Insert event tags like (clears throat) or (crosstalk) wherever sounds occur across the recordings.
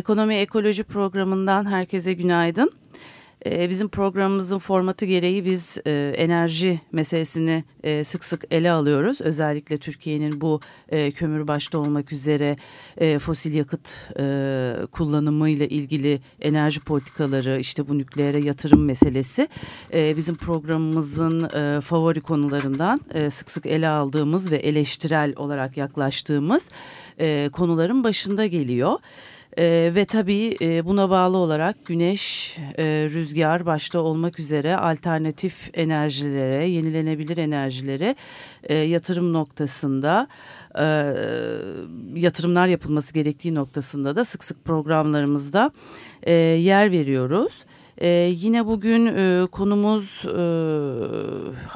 Ekonomi Ekoloji programından herkese günaydın. Ee, bizim programımızın formatı gereği biz e, enerji meselesini e, sık sık ele alıyoruz. Özellikle Türkiye'nin bu e, kömür başta olmak üzere fosil yakıt kullanımı ile ilgili enerji politikaları işte bu nükleere yatırım meselesi bizim programımızın favori konularından sık sık ele aldığımız ve eleştirel olarak yaklaştığımız konuların başında geliyor. E, ve tabii e, buna bağlı olarak güneş, e, rüzgar başta olmak üzere alternatif enerjilere, yenilenebilir enerjilere e, yatırım noktasında e, yatırımlar yapılması gerektiği noktasında da sık sık programlarımızda e, yer veriyoruz. Ee, yine bugün e, konumuz e,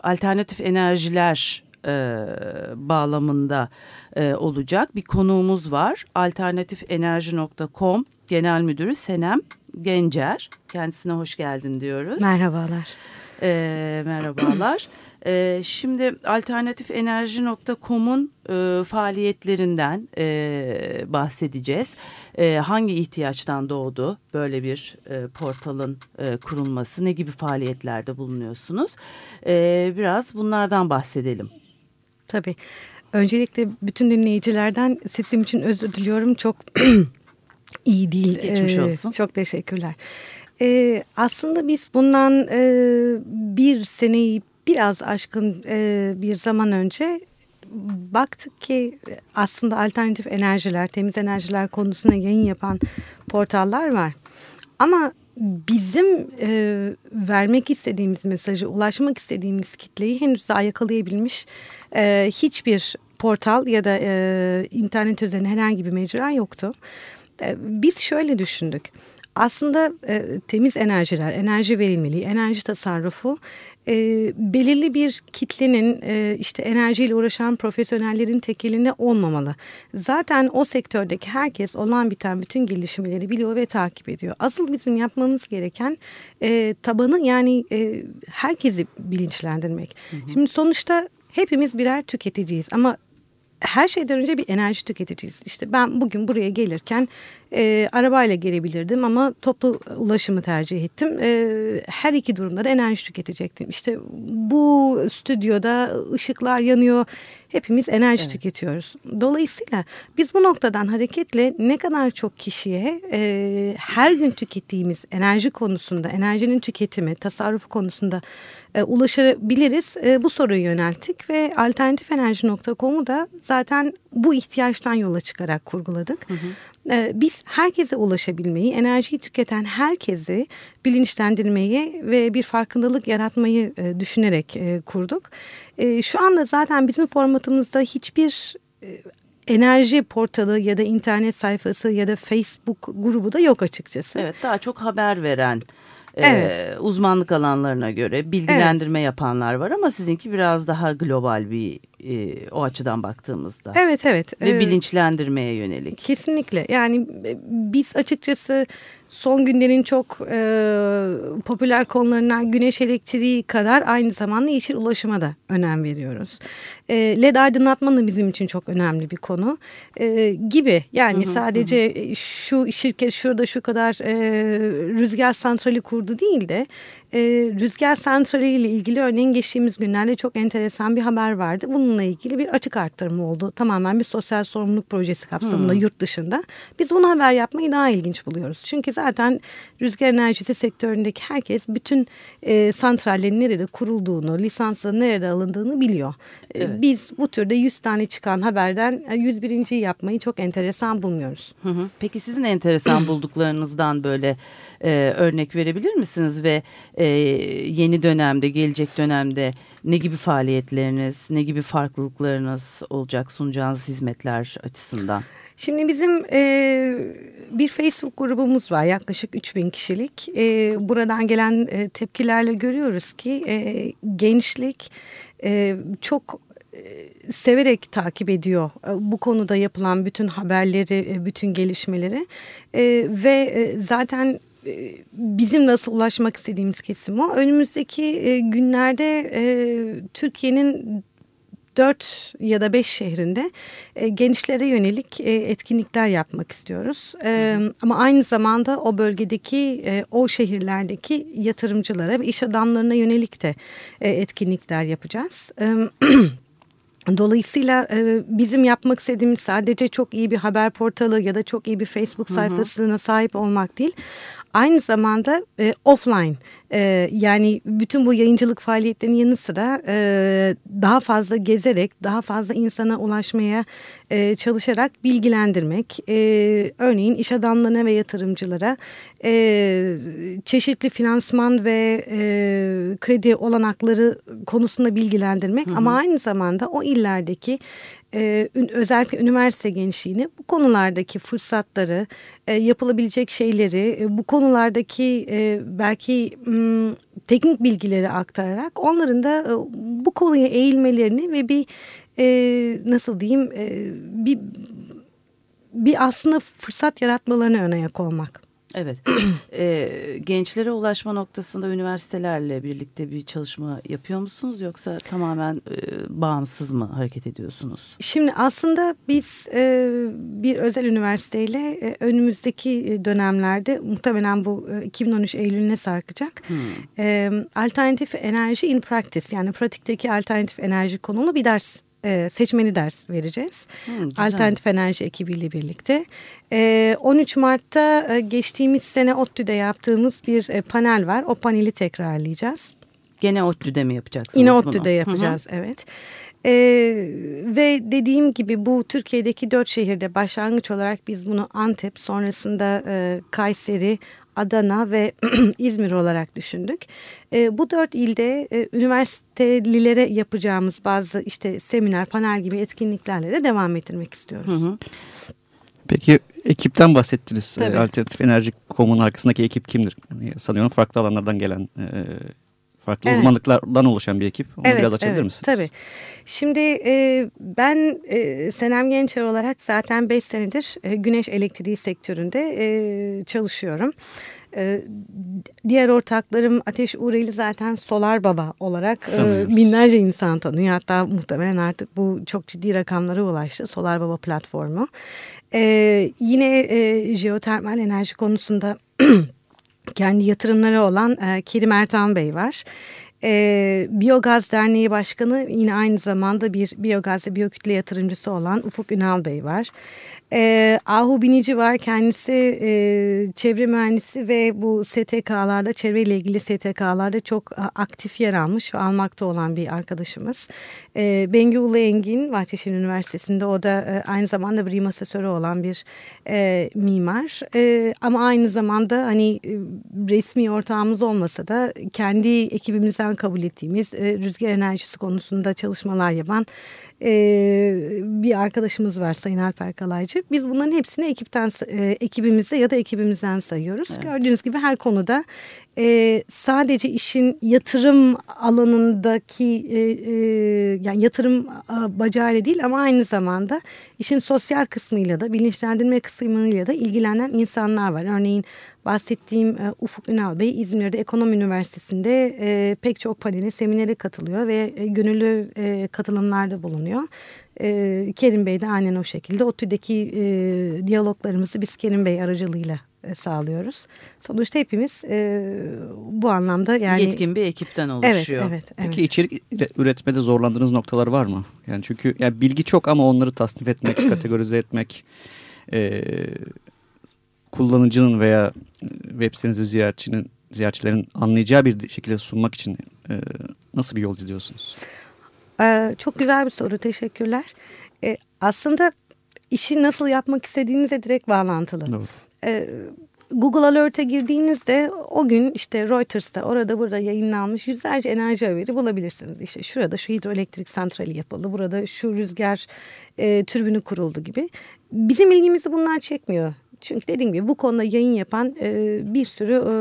alternatif enerjiler e, bağlamında e, olacak bir konuğumuz var. Alternatifenerji.com Genel Müdürü Senem Gencer. Kendisine hoş geldin diyoruz. Merhabalar. E, merhabalar. E, şimdi alternatifenerji.com'un e, faaliyetlerinden e, bahsedeceğiz. E, hangi ihtiyaçtan doğdu böyle bir e, portalın e, kurulması? Ne gibi faaliyetlerde bulunuyorsunuz? E, biraz bunlardan bahsedelim. Tabii. Öncelikle bütün dinleyicilerden sesim için özür diliyorum. Çok (clears throat) iyi değil. Geçmiş olsun. Ee, çok teşekkürler. Ee, aslında biz bundan e, bir seneyi biraz aşkın e, bir zaman önce baktık ki aslında alternatif enerjiler, temiz enerjiler konusuna yayın yapan portallar var. Ama bizim e, vermek istediğimiz mesajı, ulaşmak istediğimiz kitleyi henüz daha yakalayabilmiş e, hiçbir portal ya da e, internet üzerine herhangi bir mecra yoktu. E, biz şöyle düşündük. Aslında e, temiz enerjiler, enerji verimliliği, enerji tasarrufu e, belirli bir kitlenin e, işte enerjiyle uğraşan profesyonellerin tek elinde olmamalı. Zaten o sektördeki herkes olan biten bütün gelişmeleri biliyor ve takip ediyor. Asıl bizim yapmamız gereken e, tabanı yani e, herkesi bilinçlendirmek. Hı hı. Şimdi sonuçta hepimiz birer tüketiciyiz ama her şeyden önce bir enerji tüketiciyiz. İşte ben bugün buraya gelirken e, arabayla gelebilirdim ama toplu ulaşımı tercih ettim. E, her iki durumda da enerji tüketecektim. İşte bu stüdyoda ışıklar yanıyor. Hepimiz enerji evet. tüketiyoruz. Dolayısıyla biz bu noktadan hareketle ne kadar çok kişiye e, her gün tükettiğimiz enerji konusunda, enerjinin tüketimi, tasarrufu konusunda e, ulaşabiliriz. E, bu soruyu yönelttik ve alternatifenerji.com'u da zaten bu ihtiyaçtan yola çıkarak kurguladık. Hı hı. Ee, biz herkese ulaşabilmeyi, enerjiyi tüketen herkesi bilinçlendirmeyi ve bir farkındalık yaratmayı e, düşünerek e, kurduk. E, şu anda zaten bizim formatımızda hiçbir enerji portalı ya da internet sayfası ya da Facebook grubu da yok açıkçası. Evet daha çok haber veren evet. e, uzmanlık alanlarına göre bilgilendirme evet. yapanlar var ama sizinki biraz daha global bir e, o açıdan baktığımızda. Evet evet. Ve ee, bilinçlendirmeye yönelik. Kesinlikle yani e, biz açıkçası son günlerin çok e, popüler konularından güneş elektriği kadar aynı zamanda yeşil ulaşıma da önem veriyoruz. E, LED aydınlatma bizim için çok önemli bir konu e, gibi. Yani hı hı, sadece hı. şu şirket şurada şu kadar e, rüzgar santrali kurdu değil de e, rüzgar santrali ile ilgili örneğin geçtiğimiz günlerde çok enteresan bir haber vardı. Bununla ilgili bir açık arttırma oldu. Tamamen bir sosyal sorumluluk projesi kapsamında hmm. yurt dışında. Biz bunu haber yapmayı daha ilginç buluyoruz. Çünkü zaten rüzgar enerjisi sektöründeki herkes bütün e, santrallerin nerede kurulduğunu, lisansın nerede alındığını biliyor. E, evet. Biz bu türde 100 tane çıkan haberden 101. yapmayı çok enteresan bulmuyoruz. Hı hı. Peki sizin enteresan (clears throat) bulduklarınızdan böyle e, örnek verebilir misiniz ve e, yeni dönemde, gelecek dönemde ne gibi faaliyetleriniz, ne gibi farklılıklarınız olacak sunacağınız hizmetler açısından? Şimdi bizim e, bir Facebook grubumuz var yaklaşık 3000 kişilik. E, buradan gelen e, tepkilerle görüyoruz ki e, gençlik e, çok e, severek takip ediyor e, bu konuda yapılan bütün haberleri, e, bütün gelişmeleri ve zaten bizim nasıl ulaşmak istediğimiz kesim o. Önümüzdeki günlerde Türkiye'nin dört ya da beş şehrinde e, gençlere yönelik e, etkinlikler yapmak istiyoruz. E, ama aynı zamanda o bölgedeki e, o şehirlerdeki yatırımcılara ve iş adamlarına yönelik de e, etkinlikler yapacağız. E, (clears throat) Dolayısıyla e, bizim yapmak istediğimiz sadece çok iyi bir haber portalı ya da çok iyi bir Facebook sayfasına hı hı. sahip olmak değil. Aynı zamanda e, offline e, yani bütün bu yayıncılık faaliyetlerinin yanı sıra e, daha fazla gezerek daha fazla insana ulaşmaya e, çalışarak bilgilendirmek. E, örneğin iş adamlarına ve yatırımcılara e, çeşitli finansman ve e, kredi olanakları konusunda bilgilendirmek. Hı hı. Ama aynı zamanda o illerdeki e, özellikle üniversite gençliğini bu konulardaki fırsatları, e, yapılabilecek şeyleri, e, bu konulardaki e, belki m, teknik bilgileri aktararak onların da e, bu konuya eğilmelerini ve bir e, nasıl diyeyim e, bir bir aslında fırsat yaratmalarına ön ayak olmak. Evet. (clears throat) e, gençlere ulaşma noktasında üniversitelerle birlikte bir çalışma yapıyor musunuz yoksa tamamen e, bağımsız mı hareket ediyorsunuz? Şimdi aslında biz e, bir özel üniversiteyle e, önümüzdeki dönemlerde muhtemelen bu e, 2013 Eylül'üne sarkacak. Hmm. E, alternatif enerji in practice yani pratikteki alternatif enerji konulu bir ders e, seçmeni ders vereceğiz. Hmm, Alternatif Enerji ekibiyle birlikte. E, 13 Mart'ta e, geçtiğimiz sene ODTÜ'de yaptığımız bir e, panel var. O paneli tekrarlayacağız. Gene ODTÜ'de mi yapacaksınız Yine ODTÜ'de yapacağız Hı -hı. evet. Ee, ve dediğim gibi bu Türkiye'deki dört şehirde başlangıç olarak biz bunu Antep sonrasında e, Kayseri, Adana ve (clears throat) İzmir olarak düşündük. E, bu dört ilde e, üniversitelilere yapacağımız bazı işte seminer, panel gibi etkinliklerle de devam ettirmek istiyoruz. Hı hı. Peki ekipten bahsettiniz. Tabii. Alternatif Enerji Komu'nun arkasındaki ekip kimdir? Sanıyorum farklı alanlardan gelen e, farklı evet. uzmanlıklardan oluşan bir ekip. Onu evet, biraz açabilir evet, misiniz? Tabii. Şimdi e, ben e, Senem Gençer olarak zaten 5 senedir e, güneş elektriği sektöründe e, çalışıyorum. E, diğer ortaklarım Ateş Uğraylı zaten Solar Baba olarak e, binlerce insan tanıyor. Hatta muhtemelen artık bu çok ciddi rakamlara ulaştı Solar Baba platformu. E, yine e, jeotermal enerji konusunda (clears throat) kendi yatırımları olan e, Kerim Ertan Bey var. E, Biyogaz Derneği Başkanı yine aynı zamanda bir biyogaz ve biyokütle yatırımcısı olan Ufuk Ünal Bey var. E, Ahu Binici var kendisi e, çevre mühendisi ve bu STK'larda çevreyle ilgili STK'larda çok aktif yer almış ve almakta olan bir arkadaşımız. E, Bengi Ulu Engin Bahçeşehir Üniversitesi'nde o da e, aynı zamanda bir masasörü olan bir e, mimar. E, ama aynı zamanda hani e, resmi ortağımız olmasa da kendi ekibimizden kabul ettiğimiz e, rüzgar enerjisi konusunda çalışmalar yapan e, bir arkadaşımız var Sayın Alper Kalaycı. Biz bunların hepsini ekipten e, ekibimizde ya da ekibimizden sayıyoruz. Evet. Gördüğünüz gibi her konuda e, sadece işin yatırım alanındaki e, e, yani yatırım bacağıyla değil ama aynı zamanda işin sosyal kısmıyla da bilinçlendirme kısmıyla da ilgilenen insanlar var. Örneğin bahsettiğim e, Ufuk Ünal Bey İzmir'de Ekonomi Üniversitesi'nde e, pek çok panele seminere katılıyor ve e, gönüllü e, katılımlarda bulunuyor. E, Kerim Bey de aynen o şekilde. ODTÜ'deki e, diyaloglarımızı biz Kerim Bey aracılığıyla e, sağlıyoruz. Sonuçta hepimiz e, bu anlamda yani... Yetkin bir ekipten oluşuyor. Evet, evet. Peki evet. içerik üretmede zorlandığınız noktalar var mı? Yani çünkü yani bilgi çok ama onları tasnif etmek, (clears throat) kategorize etmek... E, kullanıcının veya e, web sitenizi ziyaretçinin, ziyaretçilerin anlayacağı bir şekilde sunmak için e, nasıl bir yol izliyorsunuz? Ee, çok güzel bir soru. Teşekkürler. Ee, aslında işi nasıl yapmak istediğinize direkt bağlantılı. Doğru. Ee, Google Alert'e girdiğinizde o gün işte Reuters'ta orada burada yayınlanmış yüzlerce enerji haberi bulabilirsiniz. İşte şurada şu hidroelektrik santrali yapıldı, burada şu rüzgar e, türbünü kuruldu gibi. Bizim ilgimizi bunlar çekmiyor. Çünkü dediğim gibi bu konuda yayın yapan e, bir sürü e,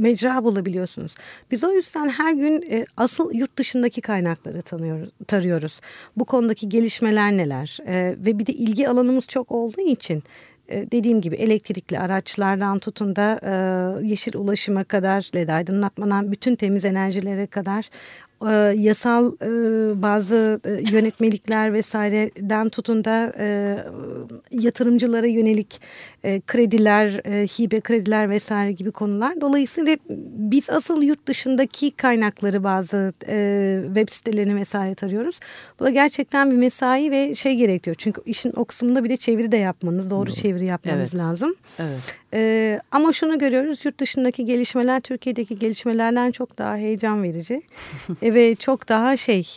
mecra bulabiliyorsunuz. Biz o yüzden her gün e, asıl yurt dışındaki kaynakları tanıyoruz, tarıyoruz. Bu konudaki gelişmeler neler e, ve bir de ilgi alanımız çok olduğu için e, dediğim gibi elektrikli araçlardan tutun da e, yeşil ulaşıma kadar, led aydınlatmadan bütün temiz enerjilere kadar e, yasal e, bazı e, yönetmelikler vesaireden tutun da e, yatırımcılara yönelik e, krediler, e, hibe krediler vesaire gibi konular. Dolayısıyla biz asıl yurt dışındaki kaynakları bazı e, web sitelerini vesaire tarıyoruz. Bu da gerçekten bir mesai ve şey gerekiyor. Çünkü işin o kısmında bir de çeviri de yapmanız, doğru, doğru. çeviri yapmanız evet. lazım. Evet. E, ama şunu görüyoruz, yurt dışındaki gelişmeler Türkiye'deki gelişmelerden çok daha heyecan verici e, (laughs) ve çok daha şey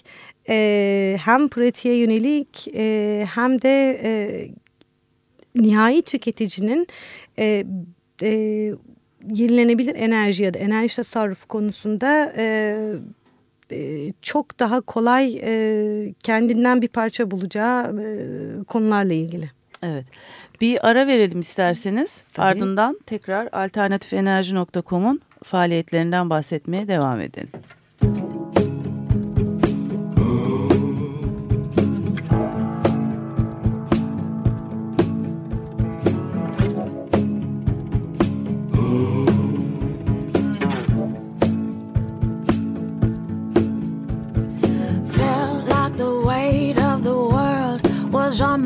e, hem pratiğe yönelik e, hem de e, nihai tüketicinin e, e, yenilenebilir enerji ya da enerji tasarrufu konusunda e, e, çok daha kolay e, kendinden bir parça bulacağı e, konularla ilgili. Evet. Bir ara verelim isterseniz. Tabii. Ardından tekrar alternatifenerji.com'un faaliyetlerinden bahsetmeye devam edelim. on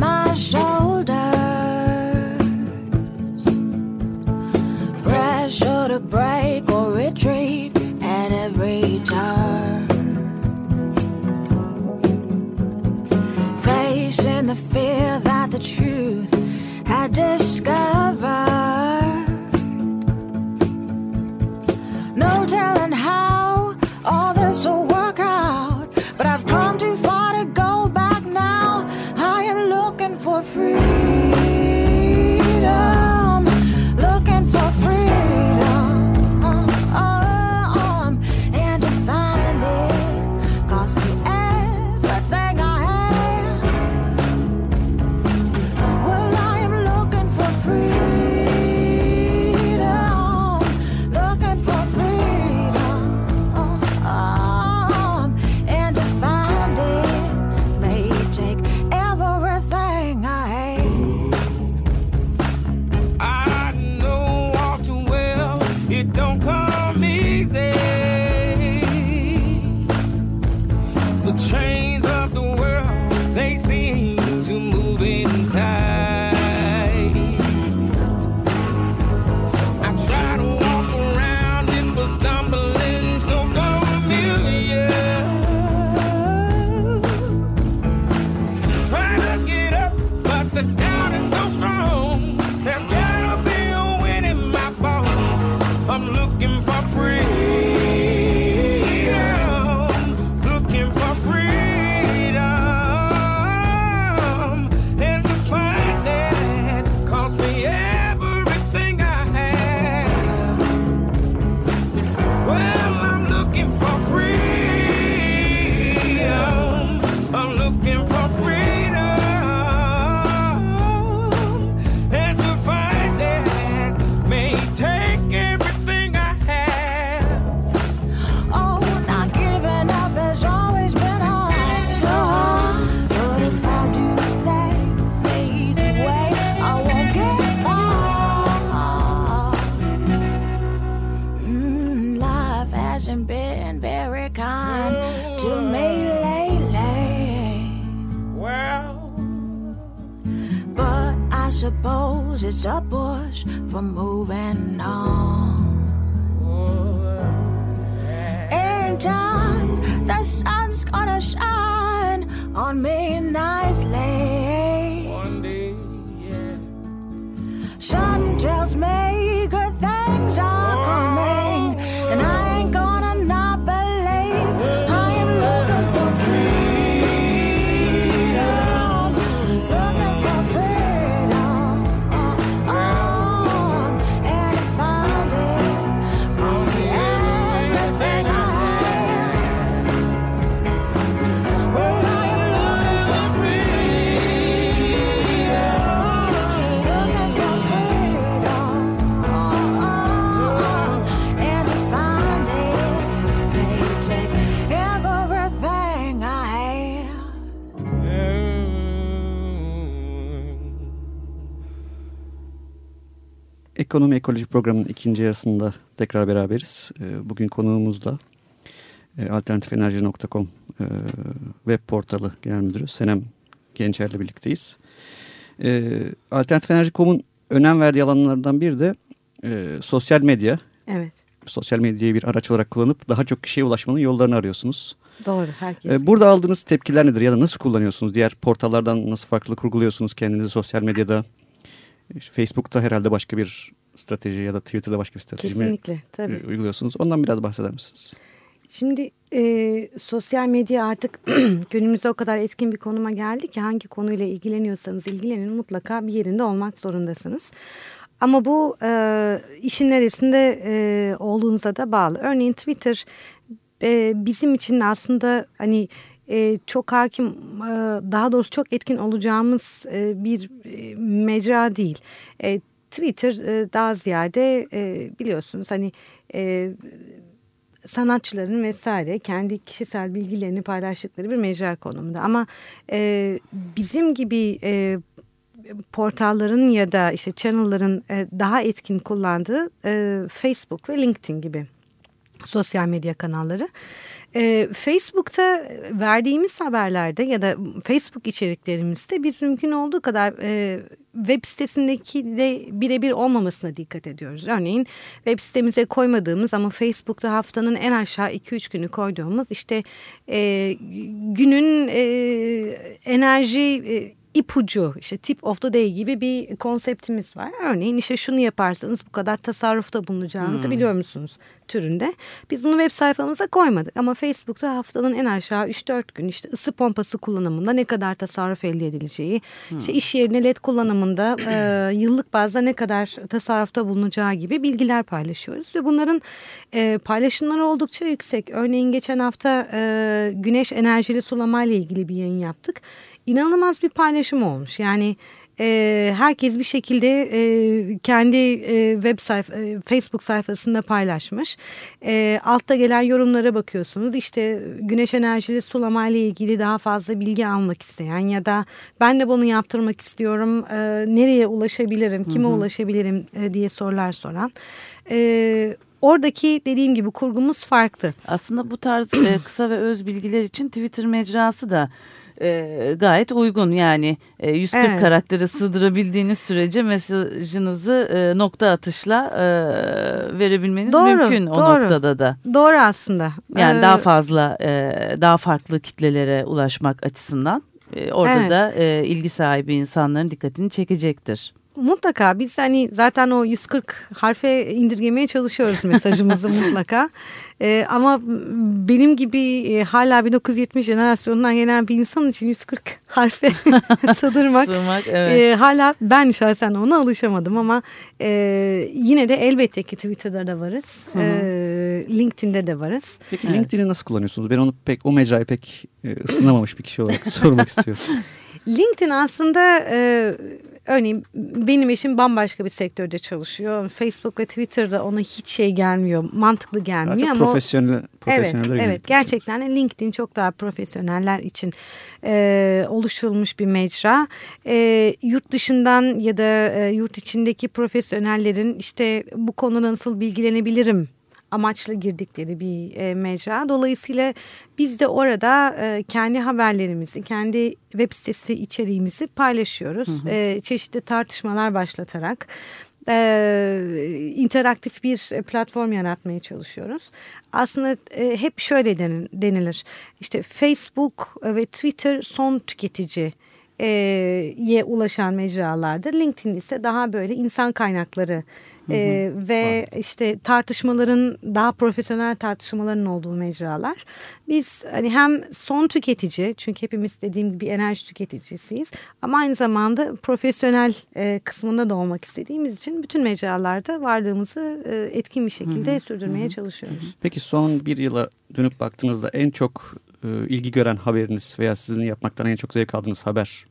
it's a bush for moving on. Ekonomi Ekoloji programının ikinci yarısında tekrar beraberiz. E, bugün konuğumuzla e, alternatifenerji.com e, web portalı genel müdürü Senem Gençer'le birlikteyiz. E, Alternatifenerji.com'un önem verdiği alanlardan biri de sosyal medya. Evet. Sosyal medyayı bir araç olarak kullanıp daha çok kişiye ulaşmanın yollarını arıyorsunuz. Doğru herkes. Burada aldığınız tepkiler nedir ya da nasıl kullanıyorsunuz? Diğer portallardan nasıl farklı kurguluyorsunuz kendinizi sosyal medyada? Facebook'ta herhalde başka bir strateji ya da Twitter'da başka bir strateji Kesinlikle, mi tabii. uyguluyorsunuz? Ondan biraz bahseder misiniz? Şimdi e, sosyal medya artık (clears throat) günümüzde o kadar etkin bir konuma geldi ki hangi konuyla ilgileniyorsanız ilgilenin mutlaka bir yerinde olmak zorundasınız. Ama bu e, işin neresinde e, olduğunuza da bağlı. Örneğin Twitter e, bizim için aslında hani e, çok hakim e, daha doğrusu çok etkin olacağımız e, bir e, mecra değil. E, Twitter e, daha ziyade e, biliyorsunuz hani e, sanatçıların vesaire kendi kişisel bilgilerini paylaştıkları bir mecra konumunda. Ama bizim gibi e, portalların ya da işte channel'ların daha etkin kullandığı Facebook ve LinkedIn gibi sosyal medya kanalları. E, Facebook'ta verdiğimiz haberlerde ya da Facebook içeriklerimizde biz mümkün olduğu kadar e, web sitesindeki de birebir olmamasına dikkat ediyoruz. Örneğin web sitemize koymadığımız ama Facebook'ta haftanın en aşağı 2-3 günü koyduğumuz işte e, günün e, enerji e, ipucu işte tip of the day gibi bir konseptimiz var. Örneğin işte şunu yaparsanız bu kadar tasarrufta bulunacağınızı hmm. biliyor musunuz türünde. Biz bunu web sayfamıza koymadık ama Facebook'ta haftanın en aşağı 3-4 gün işte ısı pompası kullanımında ne kadar tasarruf elde edileceği, hmm. işte iş yerine led kullanımında e, (clears throat) yıllık bazda ne kadar tasarrufta bulunacağı gibi bilgiler paylaşıyoruz ve bunların e, paylaşımları oldukça yüksek. Örneğin geçen hafta e, güneş enerjili sulamayla ilgili bir yayın yaptık inanılmaz bir paylaşım olmuş. Yani e, herkes bir şekilde e, kendi e, web sayfa, e, Facebook sayfasında paylaşmış. E, altta gelen yorumlara bakıyorsunuz. İşte güneş enerjili sulama ile ilgili daha fazla bilgi almak isteyen ya da ben de bunu yaptırmak istiyorum. E, nereye ulaşabilirim, kime hı hı. ulaşabilirim e, diye sorular soran. E, oradaki dediğim gibi kurgumuz farklı. Aslında bu tarz e, kısa ve öz bilgiler için Twitter mecrası da e, gayet uygun yani e, 140 evet. karaktere sığdırabildiğiniz sürece mesajınızı e, nokta atışla e, verebilmeniz doğru, mümkün o doğru. noktada da. Doğru aslında. Yani ee, daha fazla e, daha farklı kitlelere ulaşmak açısından e, orada evet. da e, ilgi sahibi insanların dikkatini çekecektir. Mutlaka biz hani zaten o 140 harfe indirgemeye çalışıyoruz mesajımızı (laughs) mutlaka. Ee, ama benim gibi e, hala 1970 jenerasyonundan gelen bir insan için 140 harfe (laughs) sığdırmak Sığmak, evet. e, hala ben şahsen ona alışamadım ama e, yine de elbette ki Twitter'da da varız. Hı hı. E, LinkedIn'de de varız. Peki evet. LinkedIn'i nasıl kullanıyorsunuz? Ben onu pek o mecrayı pek e, ısınamamış bir kişi olarak (laughs) sormak istiyorum. LinkedIn aslında e, örneğin benim eşim bambaşka bir sektörde çalışıyor. Facebook ve Twitter'da ona hiç şey gelmiyor, mantıklı gelmiyor. Daha ama profesyonel, profesyoneller Evet, evet gerçekten LinkedIn çok daha profesyoneller için e, oluşturulmuş bir mecra. E, yurt dışından ya da e, yurt içindeki profesyonellerin işte bu konuda nasıl bilgilenebilirim amaçlı girdikleri bir e, mecra. Dolayısıyla biz de orada e, kendi haberlerimizi, kendi web sitesi içeriğimizi paylaşıyoruz. Hı hı. E, çeşitli tartışmalar başlatarak e, interaktif bir platform yaratmaya çalışıyoruz. Aslında e, hep şöyle denilir. İşte Facebook ve Twitter son tüketici ye ulaşan mecralardır. LinkedIn ise daha böyle insan kaynakları e, ve Var. işte tartışmaların daha profesyonel tartışmaların olduğu mecralar. Biz hani hem son tüketici çünkü hepimiz dediğim gibi enerji tüketicisiyiz ama aynı zamanda profesyonel e, kısmında da olmak istediğimiz için bütün mecralarda varlığımızı e, etkin bir şekilde hı hı. sürdürmeye hı hı. çalışıyoruz. Peki son bir yıla dönüp baktığınızda en çok e, ilgi gören haberiniz veya sizin yapmaktan en çok zevk aldığınız haber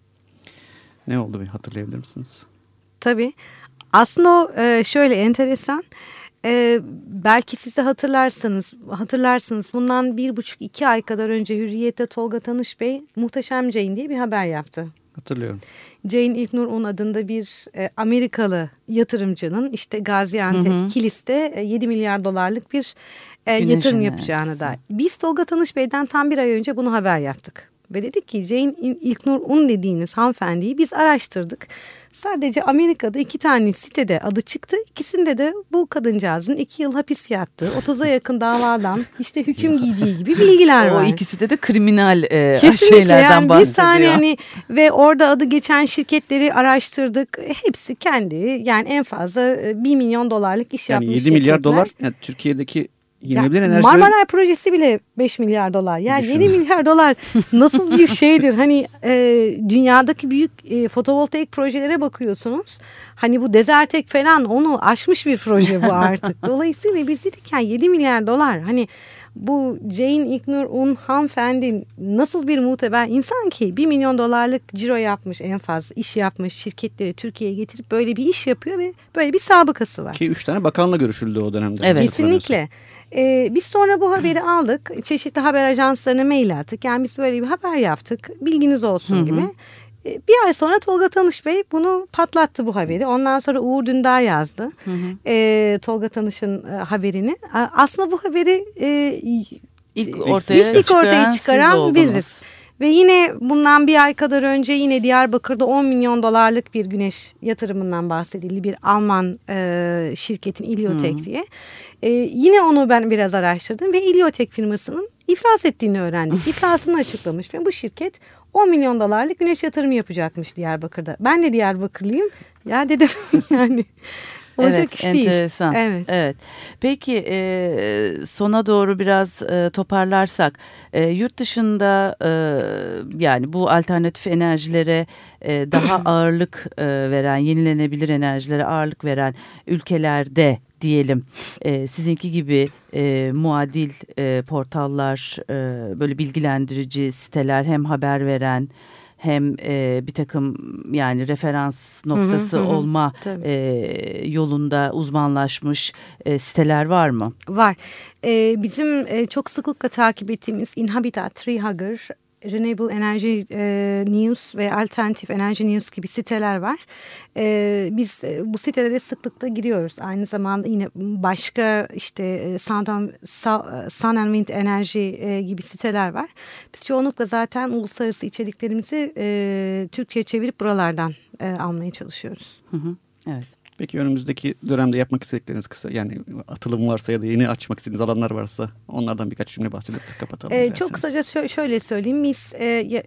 ne oldu bir hatırlayabilir misiniz? Tabii. Aslında o e, şöyle enteresan. E, belki siz de hatırlarsanız, hatırlarsınız bundan bir buçuk iki ay kadar önce Hürriyet'te Tolga Tanış Bey Muhteşem Jane diye bir haber yaptı. Hatırlıyorum. Jane İlknur Un adında bir e, Amerikalı yatırımcının işte Gaziantep, hı hı. Kilis'te e, 7 milyar dolarlık bir e, yatırım yapacağını da. Biz Tolga Tanış Bey'den tam bir ay önce bunu haber yaptık. Ve dedik ki Jane İlknur Un dediğiniz hanımefendiyi biz araştırdık. Sadece Amerika'da iki tane sitede adı çıktı. İkisinde de bu kadıncağızın iki yıl hapis yattığı, 30'a yakın davadan işte hüküm giydiği gibi bilgiler var. O ikisi de de kriminal e, Kesinlikle şeylerden yani bahsediyor. Bir tane hani ve orada adı geçen şirketleri araştırdık. Hepsi kendi yani en fazla e, bir milyon dolarlık iş yani yapmış 7 milyar şirketler. dolar yani Türkiye'deki Yenilebilir enerji. Marmaray projesi bile 5 milyar dolar. Yani Düşün. 7 milyar dolar (laughs) nasıl bir şeydir? Hani e, dünyadaki büyük e, fotovoltaik projelere bakıyorsunuz. Hani bu Desertek falan onu aşmış bir proje bu (laughs) artık. Dolayısıyla biz dedik yani 7 milyar dolar. Hani bu Jane Ignor Un hanımefendi nasıl bir muteber insan ki 1 milyon dolarlık ciro yapmış en fazla iş yapmış şirketleri Türkiye'ye getirip böyle bir iş yapıyor ve böyle bir sabıkası var. Ki 3 tane bakanla görüşüldü o dönemde. Evet. Kesinlikle. Ee, biz sonra bu haberi aldık. Çeşitli haber ajanslarına mail attık. Yani biz böyle bir haber yaptık. Bilginiz olsun Hı -hı. gibi. Ee, bir ay sonra Tolga Tanış Bey bunu patlattı bu haberi. Ondan sonra Uğur Dündar yazdı. Hı hı. E, Tolga Tanış'ın e, haberini. Aslında bu haberi e, ilk ortaya, ilk, ilk ortaya çıkaran biziz. Ve yine bundan bir ay kadar önce yine Diyarbakır'da 10 milyon dolarlık bir güneş yatırımından bahsedildi. Bir Alman e, şirketin Iliotek hmm. diye. E, yine onu ben biraz araştırdım ve Iliotek firmasının iflas ettiğini öğrendik. (laughs) İflasını açıklamış ve bu şirket 10 milyon dolarlık güneş yatırımı yapacakmış Diyarbakır'da. Ben de Diyarbakırlıyım. Ya dedim (laughs) yani Olacak evet, iş enteresan. değil. Evet. evet. Peki e, sona doğru biraz e, toparlarsak e, yurt dışında e, yani bu alternatif enerjilere e, daha (clears throat) ağırlık e, veren yenilenebilir enerjilere ağırlık veren ülkelerde diyelim e, sizinki gibi e, muadil e, portallar e, böyle bilgilendirici siteler hem haber veren hem e, bir takım yani referans noktası hı hı, olma e, yolunda uzmanlaşmış e, siteler var mı? Var. E, bizim e, çok sıklıkla takip ettiğimiz Inhabitat, Treehugger, Renewable Energy e, News ve Alternative Energy News gibi siteler var. E, biz e, bu sitelere sıklıkla giriyoruz. Aynı zamanda yine başka işte Sun, and Wind Enerji e, gibi siteler var. Biz çoğunlukla zaten uluslararası içeriklerimizi e, Türkiye çevirip buralardan almaya çalışıyoruz. Hı hı, evet. Peki önümüzdeki dönemde yapmak istedikleriniz kısa yani atılım varsa ya da yeni açmak istediğiniz alanlar varsa onlardan birkaç cümle bahsedip kapatalım. Ee, çok kısaca şöyle söyleyeyim biz e, e,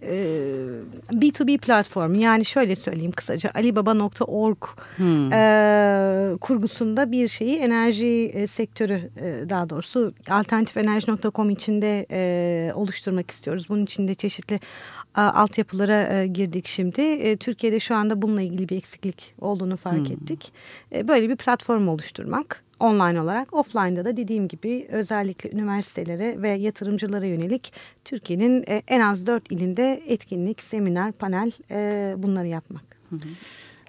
B2B platform yani şöyle söyleyeyim kısaca alibaba.org hmm. e, kurgusunda bir şeyi enerji e, sektörü e, daha doğrusu alternatifenerji.com içinde e, oluşturmak istiyoruz. Bunun içinde çeşitli altyapılara e, girdik şimdi. E, Türkiye'de şu anda bununla ilgili bir eksiklik olduğunu fark hmm. ettik. E, böyle bir platform oluşturmak online olarak offline'da da dediğim gibi özellikle üniversitelere ve yatırımcılara yönelik Türkiye'nin en az dört ilinde etkinlik, seminer, panel bunları yapmak. Hı hı.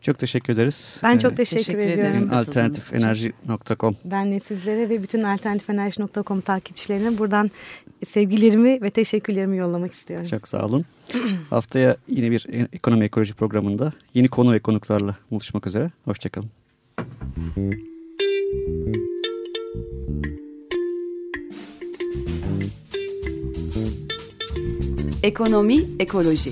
Çok teşekkür ederiz. Ben çok teşekkür, teşekkür ediyorum. Alternatifenerji.com Ben de sizlere ve bütün alternatifenerji.com takipçilerine buradan sevgilerimi ve teşekkürlerimi yollamak istiyorum. Çok sağ olun. (clears throat) Haftaya yine bir ekonomi ekoloji programında yeni konu ve konuklarla buluşmak üzere. Hoşçakalın. Ekonomi ekoloji.